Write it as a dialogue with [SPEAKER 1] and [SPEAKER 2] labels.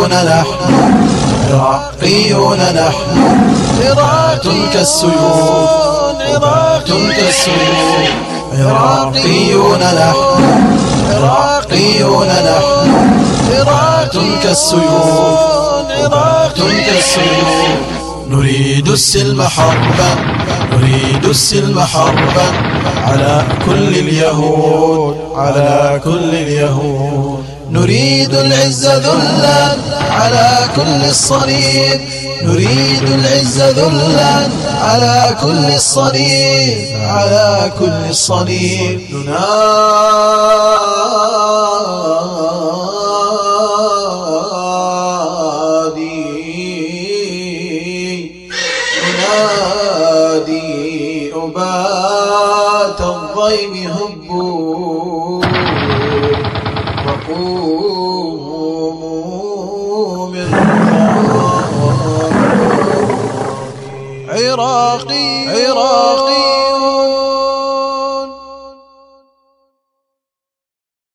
[SPEAKER 1] عراقيون. نحن عراقيون. نحن عراة كالسيوف عراة كالسيوف عراقيون نحن عراقيون. نحن عراة كالسيوف عراة كالسيوف نريد السلم حربا. نريد السلم حربا. على كل اليهود. على كل اليهود. نريد العز ذلا على كل الصليب. نريد العز ذلا على كل الصليب. على كل الصليب. ننادي. ننادي أبات الضيم هبوا. من عراقي. عراقي.